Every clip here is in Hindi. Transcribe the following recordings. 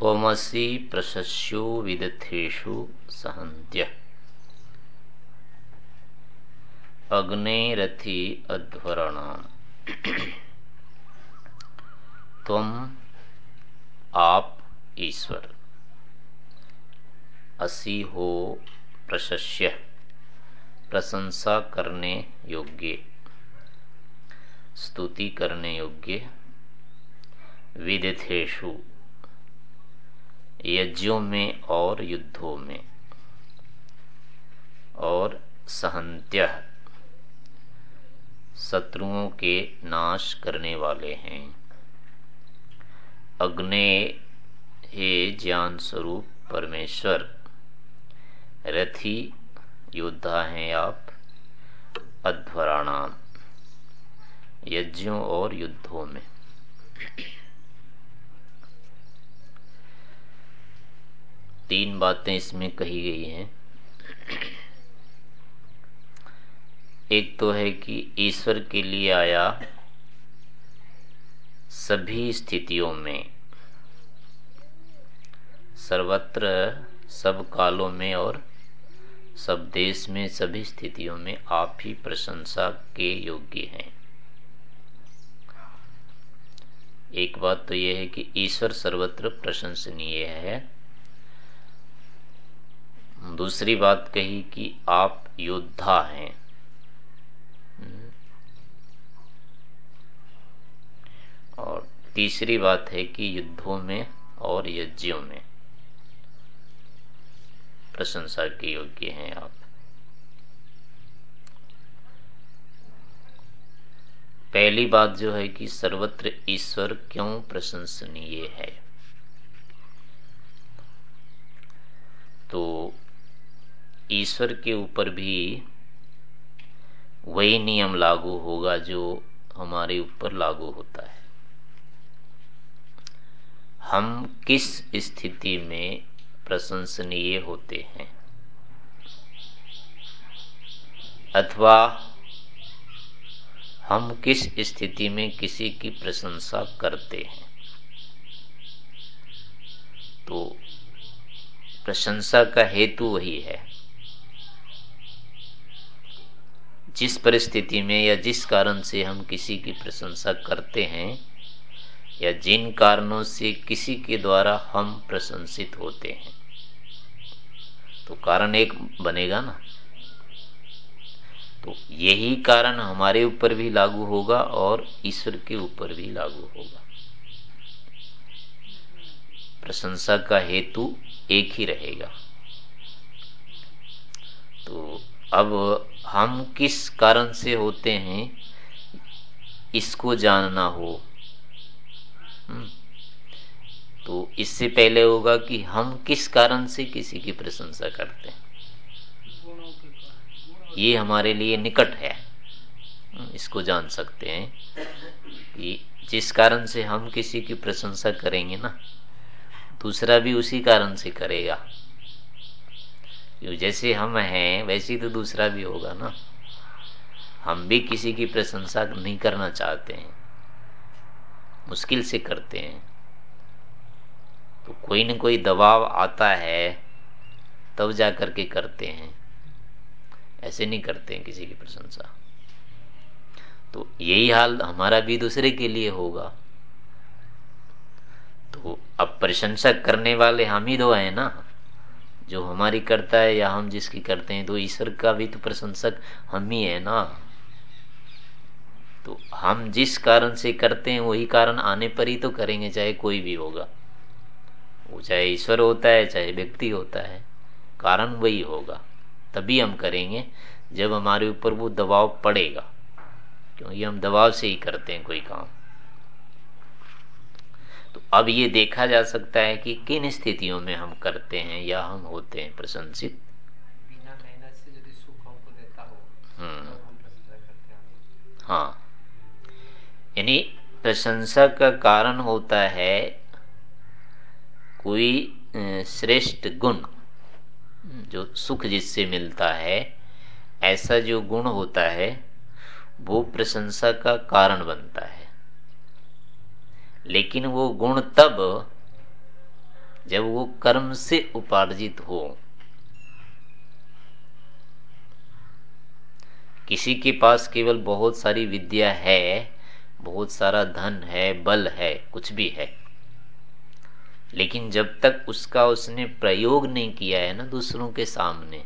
त्वमसि प्रशस्यो विदथेषु सहन्त्य। अग्नेरथि अध्वरण तुम आप ईश्वर। असी हो प्रशस्य। प्रशंसा करने योग्य। स्तुति करने योग्य। विदिथेशु यज्ञों में और युद्धों में। और सहंत्य शत्रुओं के नाश करने वाले हैं। अग्ने हे ज्ञान स्वरूप परमेश्वर, रथी योद्धा हैं आप, अध्वराणाम। यज्ञों और युद्धों में। तीन बातें इसमें कही गई हैं। एक तो है कि ईश्वर के लिए आया सभी स्थितियों में, सर्वत्र, सब कालों में और सब देश में, सभी स्थितियों में आप ही प्रशंसा के योग्य हैं। एक बात तो यह है कि ईश्वर सर्वत्र प्रशंसनीय है। दूसरी बात कही कि आप योद्धा हैं। और तीसरी बात है कि युद्धों में और यज्ञों में प्रशंसा के योग्य हैं आप। पहली बात जो है कि सर्वत्र ईश्वर क्यों प्रशंसनीय है? तो ईश्वर के ऊपर भी वही नियम लागू होगा जो हमारे ऊपर लागू होता है। हम किस स्थिति में प्रशंसनीय होते हैं? अथवा हम किस स्थिति में किसी की प्रशंसा करते हैं? तो प्रशंसा का हेतु वही है। जिस परिस्थिति में या जिस कारण से हम किसी की प्रशंसा करते हैं, या जिन कारणों से किसी के द्वारा हम प्रशंसित होते हैं। तो कारण एक बनेगा ना। तो यही कारण हमारे ऊपर भी लागू होगा और ईश्वर के ऊपर भी लागू होगा। प्रशंसा का हेतु एक ही रहेगा। तो अब हम किस कारण से होते हैं, इसको जानना हो। हम्म। तो इससे पहले होगा कि हम किस कारण से किसी की प्रशंसा करते हैं। ये हमारे लिए निकट है। इसको जान सकते हैं कि जिस कारण से हम किसी की प्रशंसा करेंगे ना, दूसरा भी उसी कारण से करेगा। जैसे हम हैं, वैसे तो दूसरा भी होगा ना। हम भी किसी की प्रशंसा नहीं करना चाहते हैं। मुश्किल से करते हैं। तो कोई न कोई दबाव आता है, तब जा करके करते हैं। ऐसे नहीं करते हैं किसी की प्रशंसा। तो यही हाल हमारा भी दूसरे के लिए होगा। तो अब प्रशंसा करने वाले हम ही दो हैं ना। जो हमारी करता है या हम जिसकी करते हैं तो ईश्वर का भी तो प्रशंसक हम ही है ना। तो हम जिस कारण से करते हैं, वही कारण आने पर ही तो करेंगे, चाहे कोई भी होगा। वो चाहे ईश्वर होता है, चाहे व्यक्ति होता है, कारण वही होगा। तभी हम करेंगे जब हमारे ऊपर वो दबाव पड़ेगा, क्योंकि हम दबाव से ही करते हैं कोई काम। तो अब ये देखा जा सकता है कि किन स्थितियों में हम करते हैं या हम होते हैं प्रशंसित। हम्म तो हम प्रशंसा करते हैं। हाँ। यानी प्रशंसा का कारण होता है कोई श्रेष्ठ गुण जो सुख जिससे मिलता है ऐसा जो गुण होता है वो प्रशंसा का कारण बनता है। लेकिन वो गुण तब, जब वो कर्म से उपार्जित हो। किसी के पास केवल बहुत सारी विद्या है, बहुत सारा धन है, बल है, कुछ भी है। लेकिन जब तक उसका उसने प्रयोग नहीं किया है ना दूसरों के सामने,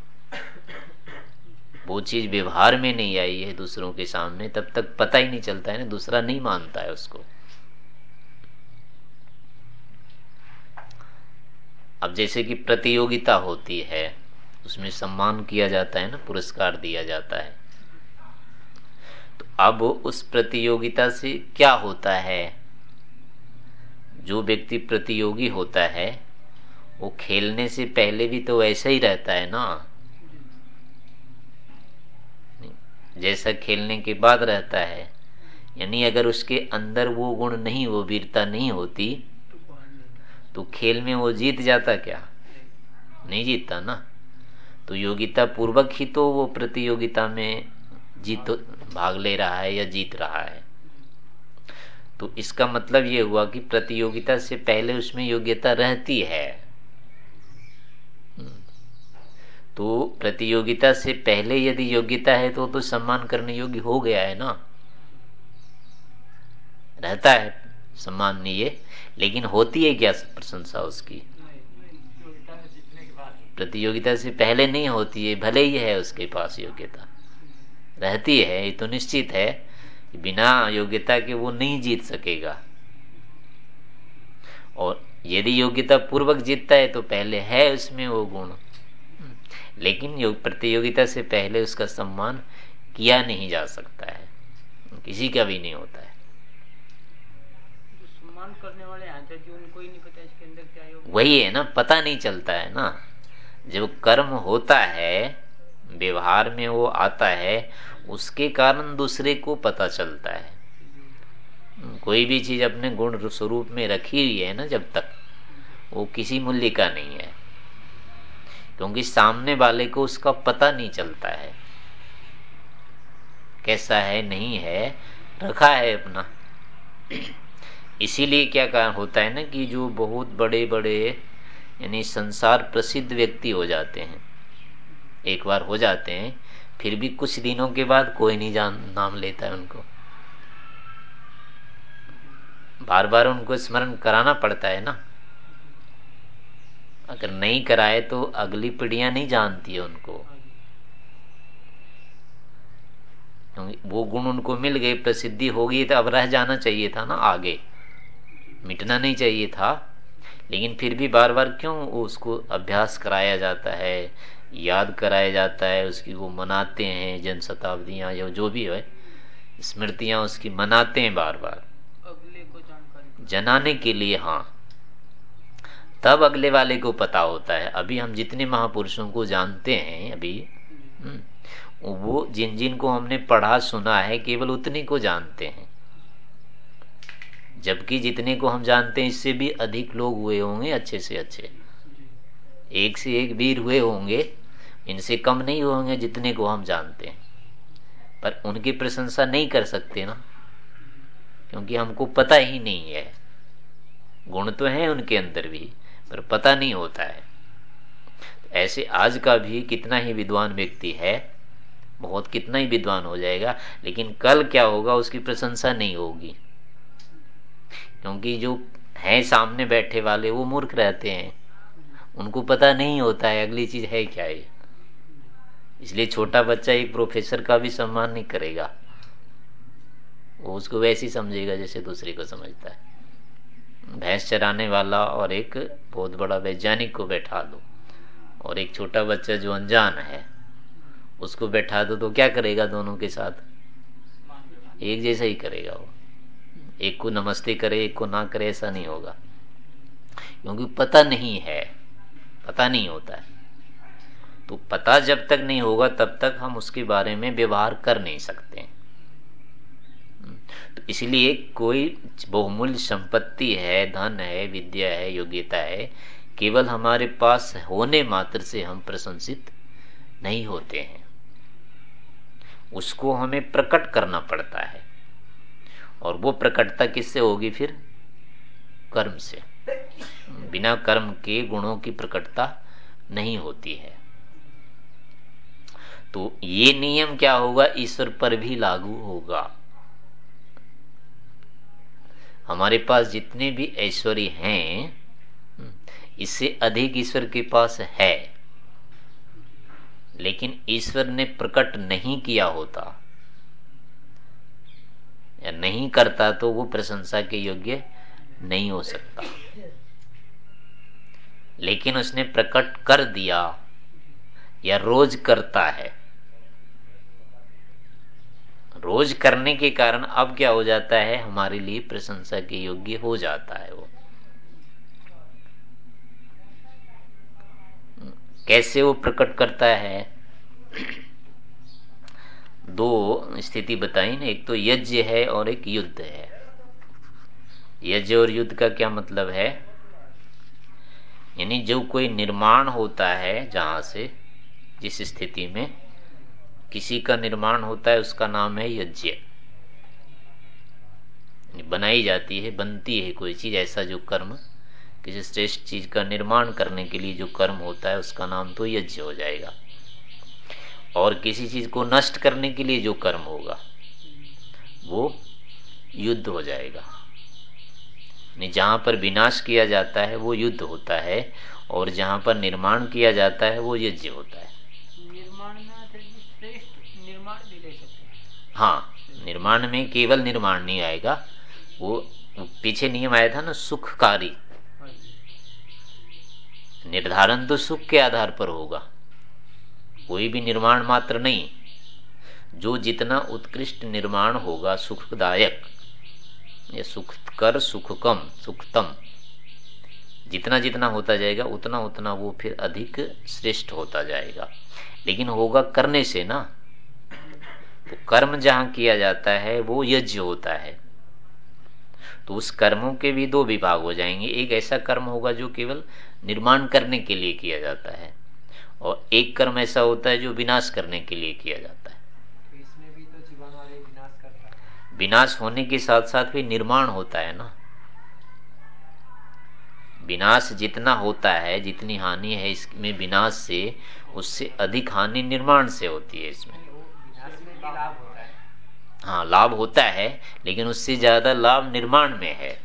वो चीज़ व्यवहार में नहीं आई है दूसरों के सामने, तब तक पता ही नहीं चलता है ना, दूसरा नहीं मानता है उसको। अब जैसे कि प्रतियोगिता होती है, उसमें सम्मान किया जाता है ना, पुरस्कार दिया जाता है। तो अब उस प्रतियोगिता से क्या होता है? जो व्यक्ति प्रतियोगी होता है, वो खेलने से पहले भी तो वैसा ही रहता है ना। जैसा खेलने के बाद रहता है, यानी अगर उसके अंदर वो गुण नहीं, वो वीरता नहीं होती तो खेल में वो जीत जाता क्या? नहीं जीतता ना? तो योगिता पूर्वक ही तो वो प्रतियोगिता में जीत भाग ले रहा है या जीत रहा है। तो इसका मतलब ये हुआ कि प्रतियोगिता से पहले उसमें योग्यता रहती है। तो प्रतियोगिता से पहले यदि योग्यता है तो तो सम्मान करने योग्य हो गया है ना? रहता है। सम्माननीय लेकिन होती है क्या प्रशंसा उसकी? प्रतियोगिता से पहले नहीं होती है भले ही है उसके पास योग्यता। रहती है ये तो निश्चित है कि बिना योग्यता के वो नहीं जीत सकेगा। और यदि योग्यता पूर्वक जीतता है तो पहले है उसमें वो गुण। लेकिन योग प्रतियोगिता से पहले उसका सम्मान किया नहीं जा सकता है। किसी का भी नहीं होता है। सम्मान करने वाले आचार्य उनको ही नहीं पता इसके अंदर क्या योग वही है ना, पता नहीं चलता है ना। जब कर्म होता है, व्यवहार में वो आता है, उसके कारण दूसरे को पता चलता है। कोई भी चीज़ अपने गुण स्वरूप में रखी हुई है ना जब तक, वो किसी मूल्य का नहीं है। क्योंकि सामने वाले को उसका पता नहीं चलता है। कैसा है, नहीं है, रखा है अपना। इसीलिए क्या कारण होता है ना कि जो बहुत बड़े बड़े यानी संसार प्रसिद्ध व्यक्ति हो जाते हैं, एक बार हो जाते हैं, फिर भी कुछ दिनों के बाद कोई नहीं जान, नाम लेता है उनको। बार बार उनको स्मरण कराना पड़ता है ना। अगर नहीं कराए तो अगली पीढ़ियाँ नहीं जानती है उनको। वो गुण उनको मिल गए, प्रसिद्धि हो गई तो अब रह जाना चाहिए था ना आगे। मिटना नहीं चाहिए था। लेकिन फिर भी बार बार क्यों उसको अभ्यास कराया जाता है याद कराया जाता है उसकी वो मनाते हैं जन शताब्दियाँ या जो भी है स्मृतियाँ उसकी मनाते हैं बार बार। अगले को जानकारी जनाने के लिए हाँ। तब अगले वाले को पता होता है। अभी हम जितने महापुरुषों को जानते हैं अभी हम्म, वो जिन जिन को हमने पढ़ा सुना है केवल उतने को जानते हैं। जबकि जितने को हम जानते हैं, इससे भी अधिक लोग हुए होंगे अच्छे से अच्छे। एक से एक वीर हुए होंगे, इनसे कम नहीं होंगे जितने को हम जानते हैं। पर उनकी प्रशंसा नहीं कर सकते ना, क्योंकि हमको पता ही नहीं है। गुण तो है उनके अंदर भी, पर पता नहीं होता है। ऐसे आज का भी कितना ही विद्वान व्यक्ति है, बहुत कितना ही विद्वान हो जाएगा, लेकिन कल क्या होगा उसकी प्रशंसा नहीं होगी। क्योंकि जो है सामने बैठे वाले, वो मूर्ख रहते हैं। उनको पता नहीं होता है अगली चीज़ है क्या ये। इसलिए छोटा बच्चा एक प्रोफेसर का भी सम्मान नहीं करेगा। वो उसको वैसे ही समझेगा जैसे दूसरे को समझता है। भैंस चराने वाला और एक बहुत बड़ा वैज्ञानिक को बैठा दो। और एक छोटा बच्चा जो अनजान है, उसको बैठा दो तो क्या करेगा दोनों के साथ? एक जैसा ही करेगा वो। एक को नमस्ते करे, एक को ना करे, ऐसा नहीं होगा। क्योंकि पता नहीं है, पता नहीं होता है। तो पता जब तक नहीं होगा, तब तक हम उसके बारे में व्यवहार कर नहीं सकते। तो इसलिए कोई बहुमूल्य संपत्ति है, धन है, विद्या है, योग्यता है, केवल हमारे पास होने मात्र से हम प्रशंसित नहीं होते हैं। उसको हमें प्रकट करना पड़ता है। और वो प्रकटता किससे होगी फिर? कर्म से। बिना कर्म के गुणों की प्रकटता नहीं होती है। तो ये नियम क्या होगा? ईश्वर पर भी लागू होगा। हमारे पास जितने भी ऐश्वर्य हैं, इससे अधिक ईश्वर के पास है। लेकिन ईश्वर ने प्रकट नहीं किया होता। या नहीं करता तो वो प्रशंसा के योग्य नहीं हो सकता। लेकिन उसने प्रकट कर दिया या रोज करता है। रोज करने के कारण अब क्या हो जाता है? हमारे लिए प्रशंसा के योग्य हो जाता है वो। कैसे वो प्रकट करता है? दो स्थिति बताई ना, एक तो यज्ञ है और एक युद्ध है। यज्ञ और युद्ध का क्या मतलब है? यानी जो कोई निर्माण होता है जहाँ से, जिस स्थिति में किसी का निर्माण होता है, उसका नाम है यज्ञ। बनाई जाती है, बनती है कोई चीज़, ऐसा जो कर्म, किसी श्रेष्ठ चीज़ का निर्माण करने के लिए जो कर्म होता है, उसका नाम तो यज्ञ हो जाएगा। और किसी चीज़ को नष्ट करने के लिए जो कर्म होगा वो युद्ध हो जाएगा। जहाँ पर विनाश किया जाता है वो युद्ध होता है और जहाँ पर निर्माण किया जाता है वो यज्ञ होता है। निर्माण निर्माण भी ले सकते हाँ। निर्माण में केवल निर्माण नहीं आएगा वो पीछे नियम आया था ना सुखकारी। निर्धारण तो सुख के आधार पर होगा। कोई भी निर्माण मात्र नहीं। जो जितना उत्कृष्ट निर्माण होगा सुखदायक। या सुख कर सुख कम सुखतम। जितना जितना होता जाएगा, उतना उतना वो फिर अधिक श्रेष्ठ होता जाएगा। लेकिन होगा करने से ना तो कर्म जहाँ किया जाता है, वो यज्ञ होता है। तो उस कर्मों के भी दो विभाग हो जाएँगे। एक ऐसा कर्म होगा जो केवल निर्माण करने के लिए किया जाता है। और एक कर्म ऐसा होता है जो विनाश करने के लिए किया जाता है। तो इसमें भी तो विनाश करता है। विनाश होने के साथ साथ भी निर्माण होता है ना। विनाश जितना होता है जितनी हानि है इसमें विनाश से उससे अधिक हानि निर्माण से होती है इसमें। हाँ लाभ होता है लेकिन उससे ज़्यादा लाभ निर्माण में है।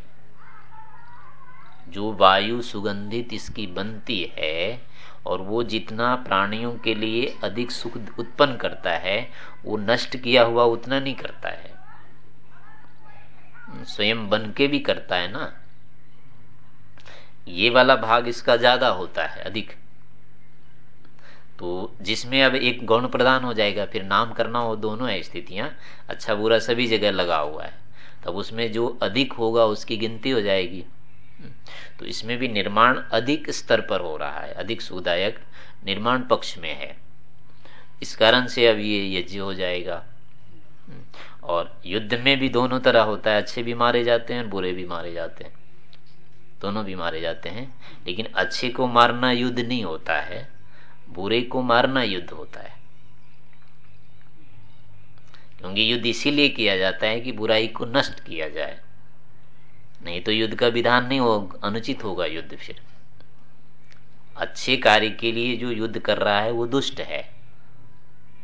जो वायु सुगंधित इसकी बनती है और वो जितना प्राणियों के लिए अधिक सुख उत्पन्न करता है, वो नष्ट किया हुआ उतना नहीं करता है। स्वयं बन के भी करता है ना। ये वाला भाग इसका ज़्यादा होता है, अधिक। तो जिसमें अब एक गौण प्रदान हो जाएगा, फिर नाम करना हो दोनों है स्थितियाँ अच्छा बुरा सभी जगह लगा हुआ है। तब उसमें जो अधिक होगा, उसकी गिनती हो जाएगी। तो इसमें भी निर्माण अधिक स्तर पर हो रहा है, अधिक सुखदायक निर्माण पक्ष में है। इस कारण से अब ये यज्ञ हो जाएगा। और युद्ध में भी दोनों तरह होता है, अच्छे भी मारे जाते हैं और बुरे भी मारे जाते हैं। दोनों भी मारे जाते हैं, लेकिन अच्छे को मारना युद्ध नहीं होता है, बुरे को मारना युद्ध होता है। क्योंकि युद्ध इसीलिए किया जाता है कि बुराई को नष्ट किया जाए। नहीं तो युद्ध का विधान नहीं हो, अनुचित होगा युद्ध फिर। अच्छे कार्य के लिए जो युद्ध कर रहा है, वो दुष्ट है।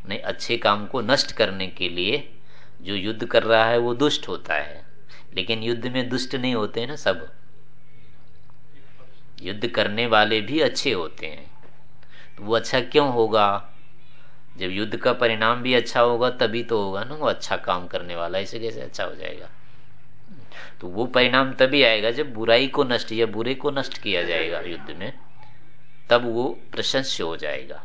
नहीं, अच्छे काम को नष्ट करने के लिए जो युद्ध कर रहा है, वो दुष्ट होता है। लेकिन युद्ध में दुष्ट नहीं होते ना सब। युद्ध करने वाले भी अच्छे होते हैं। तो वो अच्छा क्यों होगा? जब युद्ध का परिणाम भी अच्छा होगा, तभी तो होगा ना वो अच्छा काम करने वाला ऐसे कैसे अच्छा हो जाएगा। तो वो परिणाम तभी आएगा जब बुराई को नष्ट या बुरे को नष्ट किया जाएगा युद्ध में, तब वो प्रशंस्य हो जाएगा।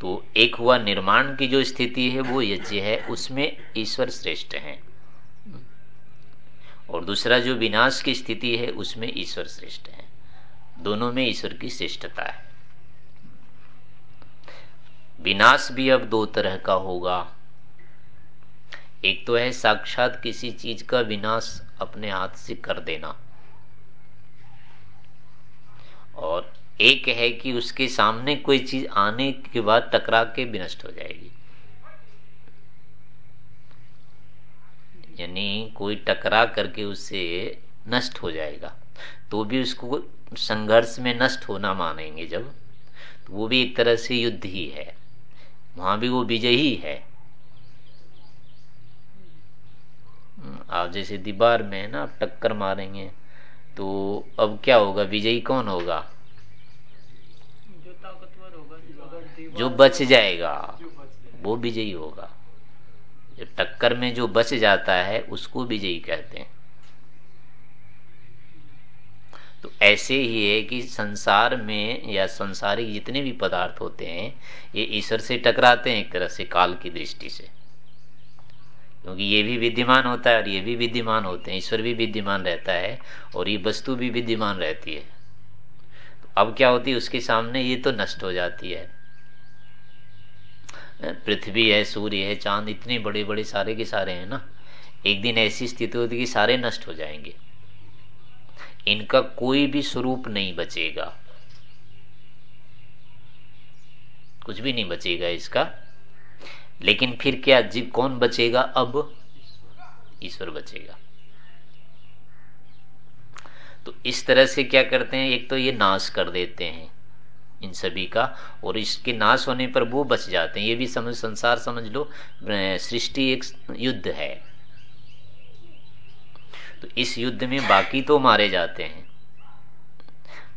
तो एक हुआ निर्माण की जो स्थिति है, वो यज्ञ है, उसमें ईश्वर श्रेष्ठ है। और दूसरा जो विनाश की स्थिति है, उसमें ईश्वर श्रेष्ठ है। दोनों में ईश्वर की श्रेष्ठता है। विनाश भी अब दो तरह का होगा। एक तो है साक्षात किसी चीज़ का विनाश अपने हाथ से कर देना। और एक है कि उसके सामने कोई चीज़ आने के बाद टकरा के विनष्ट हो जाएगी। यानी कोई टकरा करके उससे नष्ट हो जाएगा। तो भी उसको संघर्ष में नष्ट होना मानेंगे जब तो वो भी एक तरह से युद्ध ही है। वहाँ भी वो विजय ही है आप जैसे दीवार में है ना आप टक्कर मारेंगे तो अब क्या होगा? विजयी कौन होगा? जो ताकतवर होगा जो बच जाएगा वो विजयी होगा। जो टक्कर में जो बच जाता है उसको विजयी कहते हैं। तो ऐसे ही है कि संसार में या संसारिक जितने भी पदार्थ होते हैं ये ईश्वर से टकराते हैं एक तरह से काल की दृष्टि से। क्योंकि ये भी विद्यमान होता है और ये भी विद्यमान होते हैं। ईश्वर भी विद्यमान रहता है और ये वस्तु भी विद्यमान रहती है। तो अब क्या होती है? उसके सामने ये तो नष्ट हो जाती है। पृथ्वी है, सूर्य है, चाँद इतने बड़े बड़े सारे के सारे हैं ना। एक दिन ऐसी स्थिति होती कि सारे नष्ट हो जाएँगे। इनका कोई भी स्वरूप नहीं बचेगा। कुछ भी नहीं बचेगा इसका। लेकिन फिर क्या जीव कौन बचेगा? अब ईश्वर बचेगा। तो इस तरह से क्या करते हैं? एक तो ये नाश कर देते हैं इन सभी का, और इसके नाश होने पर वो बच जाते हैं। ये भी समझ, संसार समझ लो सृष्टि एक युद्ध है। तो इस युद्ध में बाकी तो मारे जाते हैं,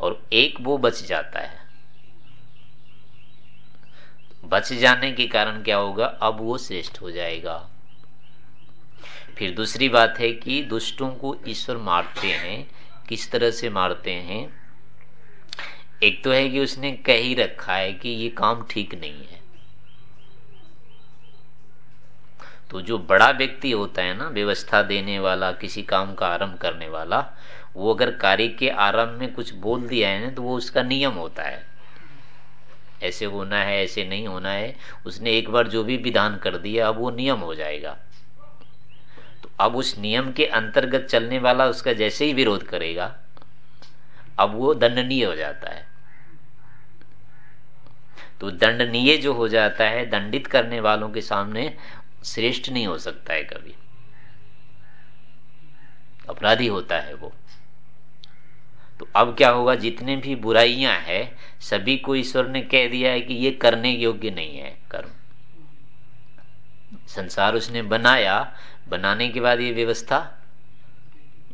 और एक वो बच जाता है। बच जाने के कारण क्या होगा? अब वो श्रेष्ठ हो जाएगा। फिर दूसरी बात है कि दुष्टों को ईश्वर मारते हैं। किस तरह से मारते हैं? एक तो है कि उसने कह ही रखा है कि ये काम ठीक नहीं है। तो जो बड़ा व्यक्ति होता है ना, व्यवस्था देने वाला, किसी काम का आरंभ करने वाला, वो अगर कार्य के आरंभ में कुछ बोल दिया है ना तो वो उसका नियम होता है। ऐसे होना है, ऐसे नहीं होना है। उसने एक बार जो भी विधान कर दिया, अब वो नियम हो जाएगा। तो अब उस नियम के अंतर्गत चलने वाला उसका जैसे ही विरोध करेगा, अब वो दंडनीय हो जाता है। तो दंडनीय जो हो जाता है, दंडित करने वालों के सामने श्रेष्ठ नहीं हो सकता है कभी। अपराधी होता है वो। अब क्या होगा, जितने भी बुराइयाँ हैं, सभी को ईश्वर ने कह दिया है कि ये करने योग्य नहीं है कर्म संसार उसने बनाया, बनाने के बाद ये व्यवस्था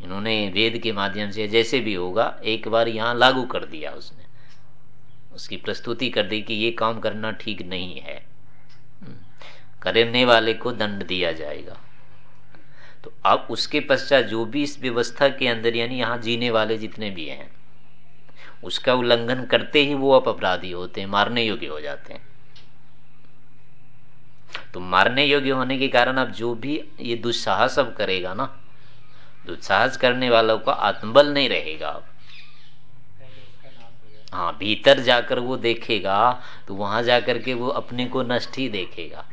इन्होंने वेद के माध्यम से जैसे भी होगा, एक बार यहाँ लागू कर दिया उसने। उसकी प्रस्तुति कर दी कि ये काम करना ठीक नहीं है। करने वाले को दंड दिया जाएगा। तो अब उसके पश्चात जो भी इस व्यवस्था के अंदर यानी यहाँ जीने वाले जितने भी हैं, उसका उल्लंघन करते ही वो अब अपराधी होते हैं, मारने योग्य हो जाते हैं। तो मारने योग्य होने के कारण अब जो भी ये दुस्साहस अब करेगा ना, दुस्साहस करने वालों का आत्मबल नहीं रहेगा अब। हाँ भीतर जाकर वो देखेगा तो वहाँ जाकर के वो अपने को नष्ट ही देखेगा।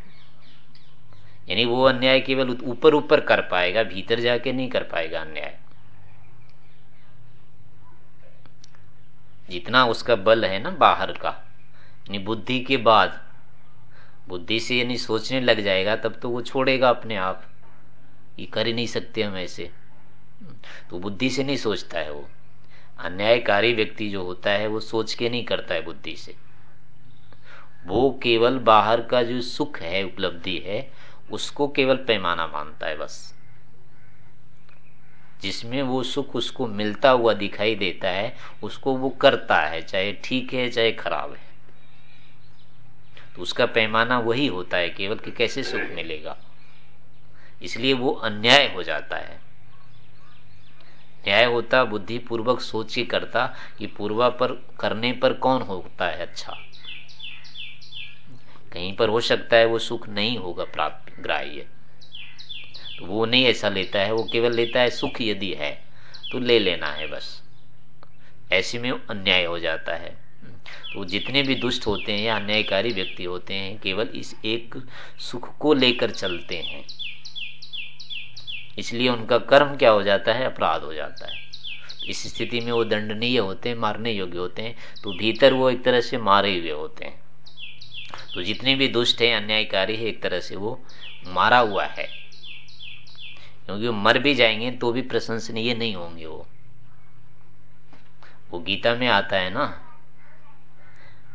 यानी वो अन्याय केवल ऊपर ऊपर कर पाएगा, भीतर जाके नहीं कर पाएगा अन्याय। जितना उसका बल है ना बाहर का, यानी बुद्धि के बाद, बुद्धि से यानी सोचने लग जाएगा, तब तो वो छोड़ेगा अपने आप। ये कर ही नहीं सकते हम ऐसे। तो बुद्धि से नहीं सोचता है वो। अन्यायकारी व्यक्ति जो होता है, वो सोच के नहीं करता है बुद्धि से। वो केवल बाहर का जो सुख है, उपलब्धि है उसको केवल पैमाना मानता है बस। जिसमें वो सुख उसको मिलता हुआ दिखाई देता है, उसको वो करता है, चाहे ठीक है, चाहे खराब है। तो उसका पैमाना वही होता है, केवल कि कैसे सुख मिलेगा। इसलिए वो अन्याय हो जाता है। न्याय होता बुद्धि पूर्वक सोच के करता कि पूर्वा पर, करने पर कौन होता है अच्छा? कहीं पर हो सकता है वो सुख नहीं होगा प्राप्त ग्राह्य। तो वो नहीं ऐसा लेता है, वो केवल लेता है सुख यदि है तो ले लेना है बस। ऐसे में अन्याय हो जाता है। तो जितने भी दुष्ट होते हैं या अन्यायकारी व्यक्ति होते हैं, केवल इस एक सुख को लेकर चलते हैं। इसलिए उनका कर्म क्या हो जाता है? अपराध हो जाता है। इस स्थिति में वो दंडनीय होते हैं, मारने योग्य होते हैं तो भीतर वो एक तरह से मारे हुए होते हैं। तो जितने भी दुष्ट हैं, अन्यायकारी है, एक तरह से वो मारा हुआ है। क्योंकि वो मर भी जाएँगे तो भी प्रशंसनीय नहीं होंगे वो। वो गीता में आता है ना,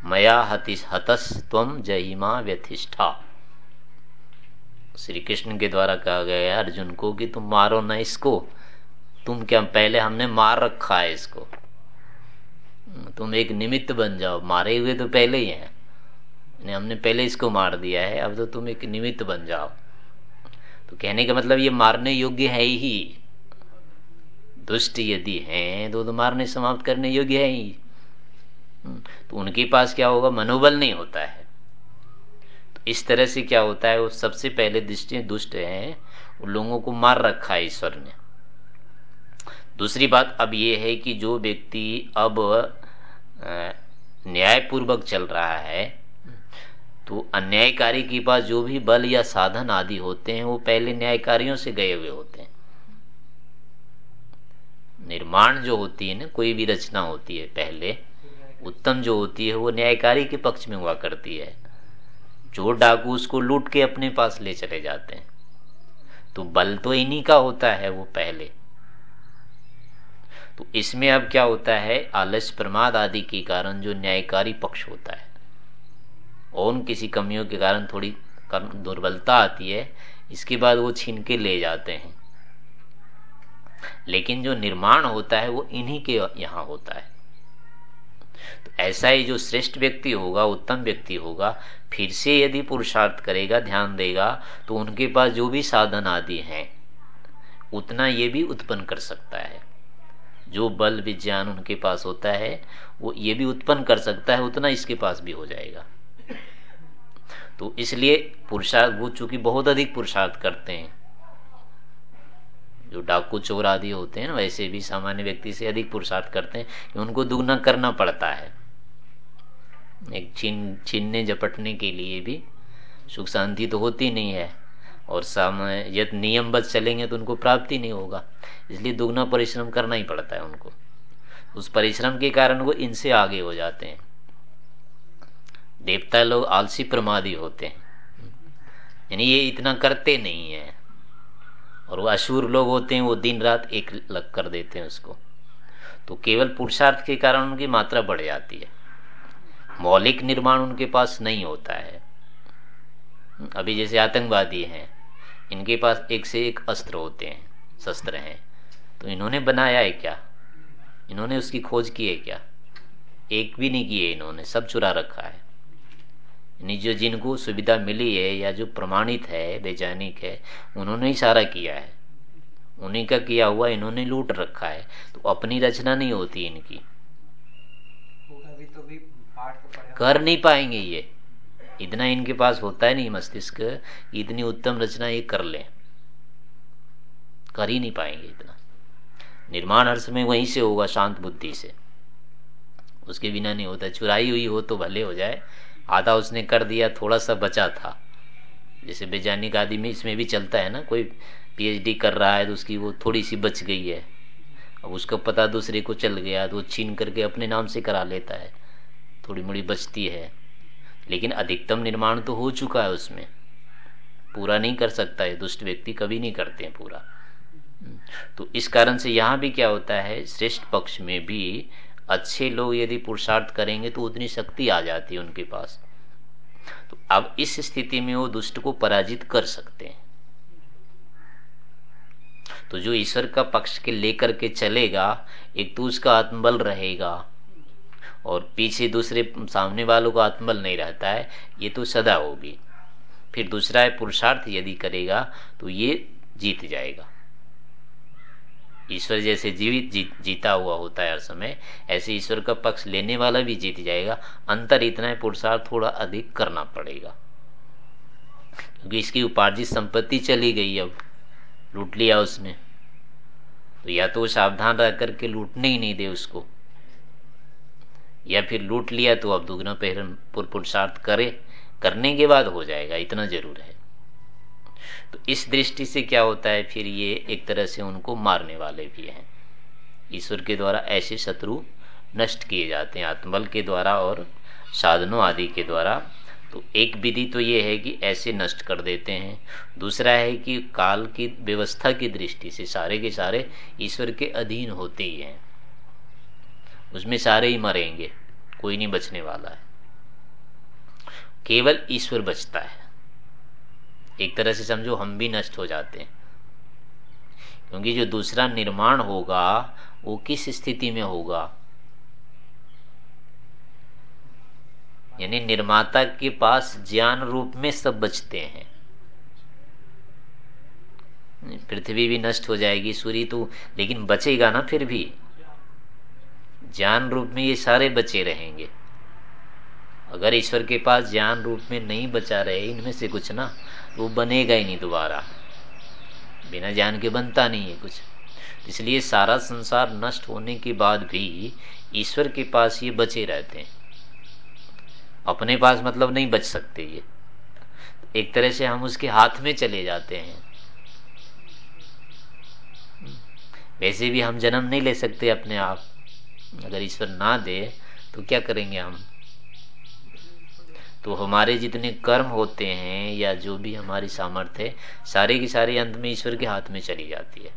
मया हतिस हतस तम जहिमा व्यथिष्ठा। श्री कृष्ण के द्वारा कहा गया है, अर्जुन को कि तुम मारो ना इसको, तुम क्या पहले हमने मार रखा है इसको? तुम एक निमित्त बन जाओ, मारे हुए तो पहले ही हैं। हमने पहले इसको मार दिया है अब तो तुम एक निमित्त बन जाओ। तो कहने का मतलब ये मारने योग्य है ही। दुष्ट यदि हैं तो, तो मारने समाप्त करने योग्य है ही। तो उनके पास क्या होगा? मनोबल नहीं होता है। तो इस तरह से क्या होता है? वो सबसे पहले दृष्टि दुष्ट हैं उन लोगों को मार रखा है ईश्वर ने। दूसरी बात अब ये है कि जो व्यक्ति अब न्यायपूर्वक चल रहा है तो अन्यायकारी के पास जो भी बल या साधन आदि होते हैं, वो पहले न्यायकारियों से गए हुए होते हैं। निर्माण जो होती है ना, कोई भी रचना होती है पहले, उत्तम जो होती है, वो न्यायकारी के पक्ष में हुआ करती है। जो डाकू उसको लूट के अपने पास ले चले जाते हैं। तो बल तो इन्हीं का होता है वो पहले। तो इसमें अब क्या होता है आलस्य प्रमाद आदि के कारण जो न्यायकारी पक्ष होता है। और उन किसी कमियों के कारण थोड़ी कम दुर्बलता आती है, इसके बाद वो छीन के ले जाते हैं। लेकिन जो निर्माण होता है, वो इन्हीं के यहाँ होता है। तो ऐसा ही जो श्रेष्ठ व्यक्ति होगा, उत्तम व्यक्ति होगा, फिर से यदि पुरुषार्थ करेगा, ध्यान देगा तो उनके पास जो भी साधन आदि हैं, उतना ये भी उत्पन्न कर सकता है। जो बल, विज्ञान उनके पास होता है, वो ये भी उत्पन्न कर सकता है, उतना इसके पास भी हो जाएगा। तो इसलिए पुरुषार्थ, वो चूँकि बहुत अधिक पुरुषार्थ करते हैं, जो डाकू चोर आदि होते हैं वैसे भी सामान्य व्यक्ति से अधिक पुरुषार्थ करते हैं, कि उनको दुगना करना पड़ता है। एक छीन छीनने झपटने के लिए भी सुख शांति तो होती नहीं है, और समय यदि नियम बद चलेंगे तो उनको प्राप्ति नहीं होगा। इसलिए दुगना परिश्रम करना ही पड़ता है उनको। उस परिश्रम के कारण वो इनसे आगे हो जाते हैं। देवता लोग आलसी प्रमादी होते हैं। यानी ये इतना करते नहीं है। और वो अशूर लोग होते हैं, वो दिन रात एक लग कर देते हैं उसको। तो केवल पुरुषार्थ के कारण उनकी मात्रा बढ़ जाती है। मौलिक निर्माण उनके पास नहीं होता है। अभी जैसे आतंकवादी हैं, इनके पास एक से एक अस्त्र होते हैं, शस्त्र हैं। तो इन्होंने बनाया है क्या? इन्होंने उसकी खोज की है क्या? एक भी नहीं किए इन्होंने, सब चुरा रखा है। जो जिनको सुविधा मिली है या जो प्रमाणित है, वैज्ञानिक है, उन्होंने ही सारा किया है। उन्हीं का किया हुआ इन्होंने लूट रखा है। तो अपनी रचना नहीं होती इनकी। तो भी कर नहीं पाएँगे ये। इतना इनके पास होता है नहीं मस्तिष्क। इतनी उत्तम रचना ये कर ले। कर ही नहीं पाएँगे इतना। निर्माण हर समय वहीं से होगा शांत बुद्धि से। उसके बिना नहीं होता। चुराई हुई हो तो भले हो जाए। आधा उसने कर दिया, थोड़ा सा बचा था। जैसे वैज्ञानिक में इसमें भी चलता है ना, कोई पीएचडी कर रहा है तो उसकी वो थोड़ी सी बच गई है। अब उसका पता दूसरे को चल गया तो छीन करके अपने नाम से करा लेता है। थोड़ी मोड़ी बचती है। लेकिन अधिकतम निर्माण तो हो चुका है उसमें। पूरा नहीं कर सकता है दुष्ट व्यक्ति, कभी नहीं करते हैं पूरा। तो इस कारण से यहाँ भी क्या होता है, श्रेष्ठ पक्ष में भी अच्छे लोग यदि पुरुषार्थ करेंगे तो उतनी शक्ति आ जाती है उनके पास। तो अब इस स्थिति में वो दुष्ट को पराजित कर सकते हैं। तो जो ईश्वर का पक्ष के लेकर के चलेगा, एक तो उसका आत्मबल रहेगा और पीछे दूसरे सामने वालों का आत्मबल नहीं रहता है, ये तो सदा होगी। फिर दूसरा है, पुरुषार्थ यदि करेगा तो ये जीत जाएगा। ईश्वर जैसे जीवित जी, जीता हुआ होता है हर समय ऐसे ईश्वर का पक्ष लेने वाला भी जीत जाएगा। अंतर इतना है पुरुषार्थ थोड़ा अधिक करना पड़ेगा। क्योंकि इसकी उपार्जित संपत्ति चली गई अब लूट लिया उसने। तो या तो सावधान रह करके लूटने ही नहीं दे उसको। या फिर लूट लिया तो अब दुगना पुरुषार्थ करे करने के बाद हो जाएगा इतना ज़रूर है। तो इस दृष्टि से क्या होता है, फिर ये एक तरह से उनको मारने वाले भी हैं। ईश्वर के द्वारा ऐसे शत्रु नष्ट किए जाते हैं, आत्मबल के द्वारा और साधनों आदि के द्वारा। तो एक विधि तो ये है कि ऐसे नष्ट कर देते हैं। दूसरा है कि काल की व्यवस्था की दृष्टि से सारे के सारे ईश्वर के अधीन होते ही हैं। उसमें सारे ही मरेंगे, कोई नहीं बचने वाला है। केवल ईश्वर बचता है। एक तरह से समझो हम भी नष्ट हो जाते हैं। क्योंकि जो दूसरा निर्माण होगा, वो किस स्थिति में होगा? यानी निर्माता के पास ज्ञान रूप में सब बचते हैं। पृथ्वी भी नष्ट हो जाएगी, सूर्य तो लेकिन बचेगा ना फिर भी। ज्ञान रूप में ये सारे बचे रहेंगे। अगर ईश्वर के पास ज्ञान रूप में नहीं बचा रहे, इनमें से कुछ ना। वो बनेगा ही नहीं दोबारा। बिना ज्ञान के बनता नहीं है कुछ। इसलिए सारा संसार नष्ट होने के बाद भी ईश्वर के पास ये बचे रहते हैं। अपने पास मतलब नहीं बच सकते ये। एक तरह से हम उसके हाथ में चले जाते हैं। वैसे भी हम जन्म नहीं ले सकते अपने आप। अगर ईश्वर ना दे तो क्या करेंगे हम? तो हमारे जितने कर्म होते हैं या जो भी हमारी सामर्थ्य है, सारे की सारे अंत में ईश्वर के हाथ में चली जाती है।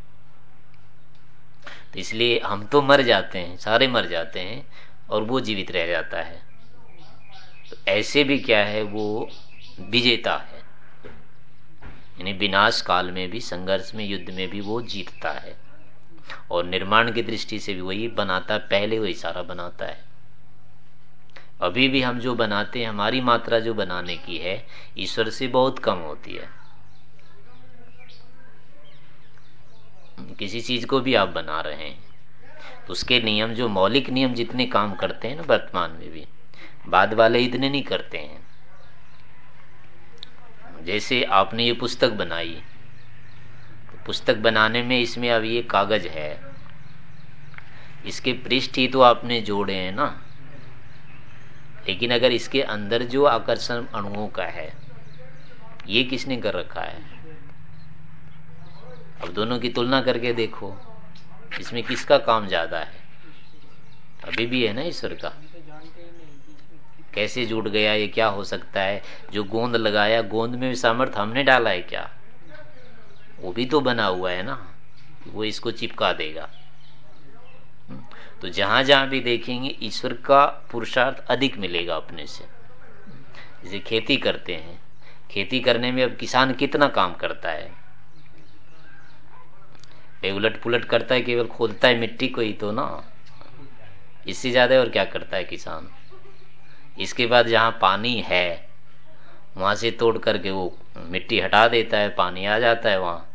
तो इसलिए हम तो मर जाते हैं, सारे मर जाते हैं और वो जीवित रह जाता है। तो ऐसे भी क्या है, वो विजेता है। यानी विनाश काल में भी, संघर्ष में, युद्ध में भी वो जीतता है। और निर्माण की दृष्टि से भी वही बनाता, पहले वही सारा बनाता है। अभी भी हम जो बनाते हैं, हमारी मात्रा जो बनाने की है, ईश्वर से बहुत कम होती है। किसी चीज़ को भी आप बना रहे हैं तो उसके नियम, जो मौलिक नियम जितने काम करते हैं ना वर्तमान में भी, बाद वाले इतने नहीं करते हैं। जैसे आपने ये पुस्तक बनाई तो पुस्तक बनाने में इसमें अब ये कागज़ है, इसके पृष्ठ ही तो आपने जोड़े हैं ना। लेकिन अगर इसके अंदर जो आकर्षण अणुओं का है, ये किसने कर रखा है? अब दोनों की तुलना करके देखो, इसमें किसका काम ज़्यादा है? अभी भी है ना ईश्वर का। कैसे जुट गया, ये क्या हो सकता है? जो गोंद लगाया, गोंद में भी सामर्थ्य हमने डाला है क्या? वो भी तो बना हुआ है ना, वो इसको चिपका देगा। तो जहाँ जहाँ भी देखेंगे, ईश्वर का पुरुषार्थ अधिक मिलेगा अपने से। जैसे खेती करते हैं। खेती करने में अब किसान कितना काम करता है? उलट पुलट करता है, केवल खोदता है मिट्टी को ही तो ना। इससे ज़्यादा और क्या करता है किसान? इसके बाद जहाँ पानी है, वहाँ से तोड़ करके वो मिट्टी हटा देता है, पानी आ जाता है वहाँ।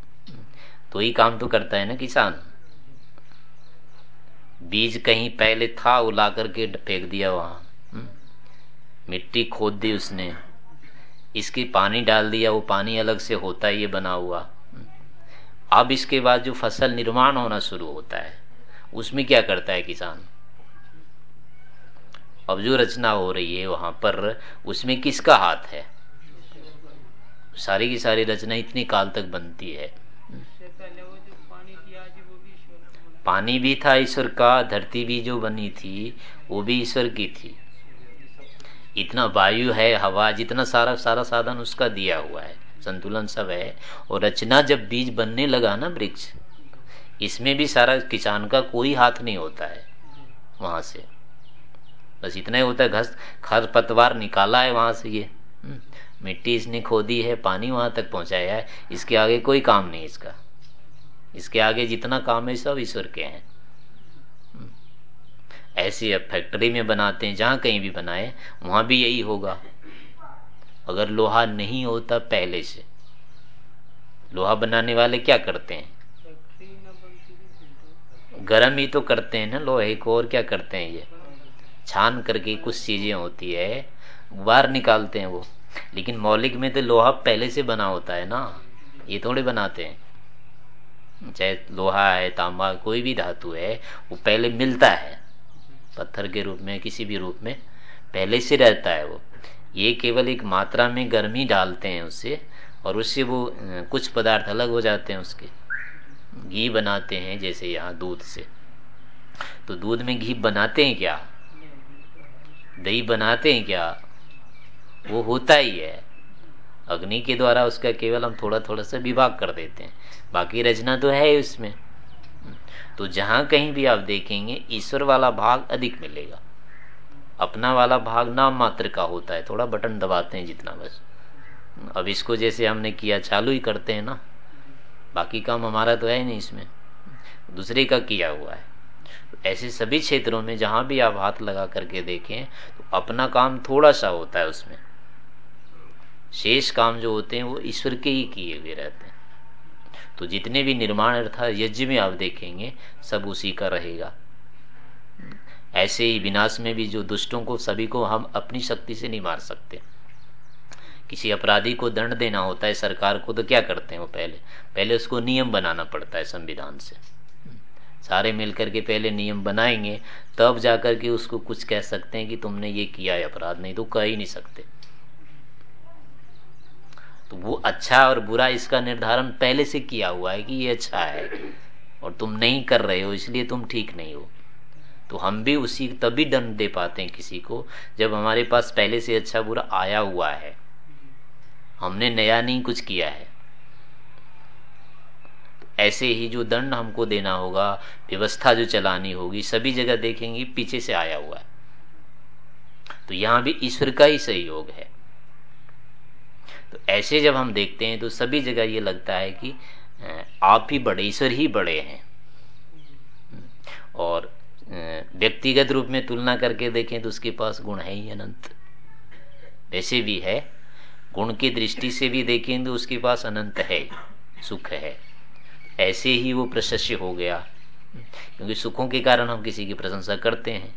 तो ही काम तो करता है ना किसान? बीज कहीं पहले था, वो ला करके फेंक दिया वहाँ। हम्म। मिट्टी खोद दी उसने। इसकी पानी डाल दिया, वो पानी अलग से होता है ये बना हुआ। हम्म। अब इसके बाद जो फ़सल निर्माण होना शुरू होता है, उसमें क्या करता है किसान? अब जो रचना हो रही है वहाँ पर, उसमें किसका हाथ है? सारी की सारी रचना इतनी काल तक बनती है। पानी भी था ईश्वर का धरती भी जो बनी थी वो भी ईश्वर की थी। इतना वायु है हवा जितना सारा सारा साधन उसका दिया हुआ है संतुलन सब है। और रचना जब बीज बनने लगा ना वृक्ष इसमें भी सारा किसान का कोई हाथ नहीं होता है वहाँ से। बस इतना ही होता है घस खर पतवार निकाला है वहाँ से ये। हम्म, मिट्टी इसने खोदी है पानी वहाँ तक पहुँचाया है इसके आगे कोई काम नहीं इसका। इसके आगे जितना काम है, सब ईश्वर के हैं। हम्म। ऐसी अब फैक्ट्री में बनाते हैं, जहाँ कहीं भी बनाए, वहाँ भी यही होगा। अगर लोहा नहीं होता पहले से, लोहा बनाने वाले क्या करते हैं? गर्म ही तो करते हैं ना, लोहे को, और क्या करते हैं ये? छान करके कुछ चीज़ें होती है, बाहर निकालते हैं वो। लेकिन मौलिक में तो लोहा पहले से बना होता है ना। ये थोड़े बनाते हैं। चाहे लोहा है, तांबा, कोई भी धातु है, वो पहले मिलता है। पत्थर के रूप में, किसी भी रूप में, पहले से रहता है वो। ये केवल एक मात्रा में गर्मी डालते हैं उससे और उससे वो कुछ पदार्थ अलग हो जाते हैं उसके। घी बनाते हैं, जैसे यहाँ दूध से। तो दूध में घी बनाते हैं क्या? दही बनाते हैं क्या? वो होता ही है। अग्नि के द्वारा उसका केवल हम थोड़ा थोड़ा सा विभाग कर देते हैं। बाकी रचना तो है उसमें। तो जहाँ कहीं भी आप देखेंगे, ईश्वर वाला भाग अधिक मिलेगा। अपना वाला भाग नाम मात्र का होता है। थोड़ा बटन दबाते हैं जितना बस। अब इसको जैसे हमने किया, चालू ही करते हैं ना। बाकी काम हमारा तो है नहीं इसमें। दूसरे का किया हुआ है। ऐसे सभी क्षेत्रों में जहाँ भी आप हाथ लगा करके देखें तो अपना काम थोड़ा सा होता है उसमें। शेष काम जो होते हैं, वो ईश्वर के ही किए हुए रहते हैं। तो जितने भी निर्माण अर्थात यज्ञ में आप देखेंगे, सब उसी का रहेगा। ऐसे ही विनाश में भी जो दुष्टों को, सभी को हम अपनी शक्ति से नहीं मार सकते। किसी अपराधी को दंड देना होता है सरकार को तो क्या करते हैं वो पहले? पहले उसको नियम बनाना पड़ता है संविधान से। सारे मिलकर के पहले नियम बनाएँगे, तब जाकर के उसको कुछ कह सकते हैं कि तुमने ये किया है अपराध, नहीं तो कह ही नहीं सकते। तो वो अच्छा और बुरा इसका निर्धारण पहले से किया हुआ है कि ये अच्छा है और तुम नहीं कर रहे हो, इसलिए तुम ठीक नहीं हो। तो हम भी उसी, तभी दंड दे पाते हैं किसी को, जब हमारे पास पहले से अच्छा बुरा आया हुआ है। हमने नया नहीं कुछ किया है। तो ऐसे ही जो दंड हमको देना होगा, व्यवस्था जो चलानी होगी, सभी जगह देखेंगे, पीछे से आया हुआ है। तो यहाँ भी ईश्वर का ही सहयोग है। तो ऐसे जब हम देखते हैं तो सभी जगह ये लगता है कि आप ही बड़े, ईश्वर ही बड़े हैं। और व्यक्तिगत रूप में तुलना करके देखें तो उसके पास गुण है ही अनंत। वैसे भी है। गुण की दृष्टि से भी देखें तो उसके पास अनंत है, सुख है। ऐसे ही वो प्रशस्य हो गया। क्योंकि सुखों के कारण हम किसी की प्रशंसा करते हैं।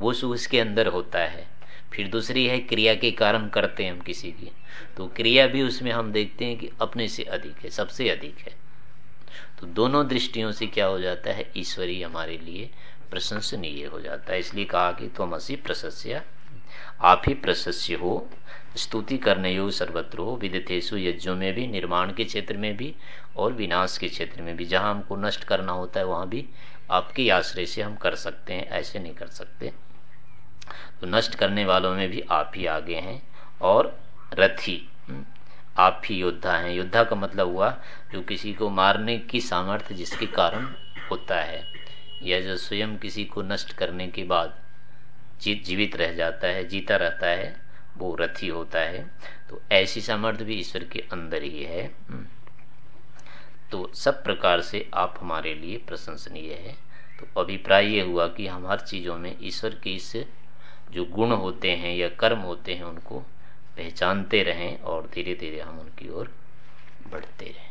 वो सुख इसके अंदर होता है। फिर दूसरी है, क्रिया के कारण करते हैं हम किसी की तो क्रिया भी उसमें हम देखते हैं कि अपने से अधिक है, सबसे अधिक है। तो दोनों दृष्टियों से क्या हो जाता है, ईश्वरी हमारे लिए प्रशंसनीय हो जाता है। इसलिए कहा कि तुम असी प्रशस्य, आप ही प्रशस्य हो, स्तुति करने योग सर्वत्र हो विदितेशु यज्ञों में भी, निर्माण के क्षेत्र में भी और विनाश के क्षेत्र में भी। जहाँ हमको नष्ट करना होता है, वहाँ भी आपके आश्रय से हम कर सकते हैं, ऐसे नहीं कर सकते। तो नष्ट करने वालों में भी आप ही आगे हैं और रथी हम्म, आप ही योद्धा हैं। योद्धा का मतलब हुआ जो किसी को मारने की सामर्थ्य जिसके कारण होता है या जो स्वयं किसी को नष्ट करने के बाद जीत जीवित रह जाता है जीता रहता है वो रथी होता है। तो ऐसी सामर्थ्य भी ईश्वर के अंदर ही है हम्म। तो सब प्रकार से आप हमारे लिए प्रशंसनीय है। तो अभिप्राय ये हुआ कि हम हर चीज़ों में ईश्वर की इस जो गुण होते हैं या कर्म होते हैं उनको पहचानते रहें और धीरे धीरे हम उनकी ओर बढ़ते रहें।